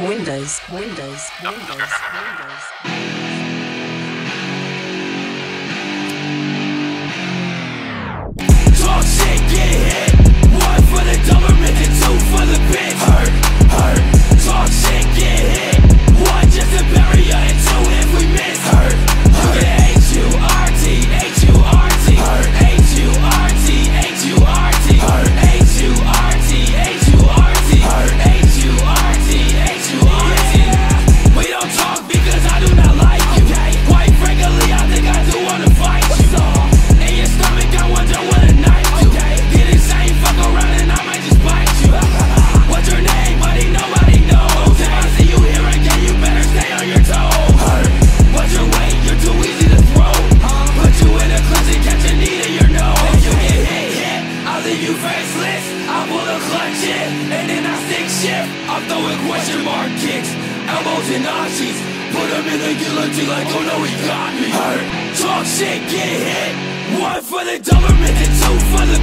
Windows, Windows, Windows, Windows. leave you faceless I pull the clutch in And then I stick shift. I'm throwing question mark kicks Elbows and Nazis Put him in the guillotine like oh no he got me. Hurt. Talk shit get hit. One for the government and two for the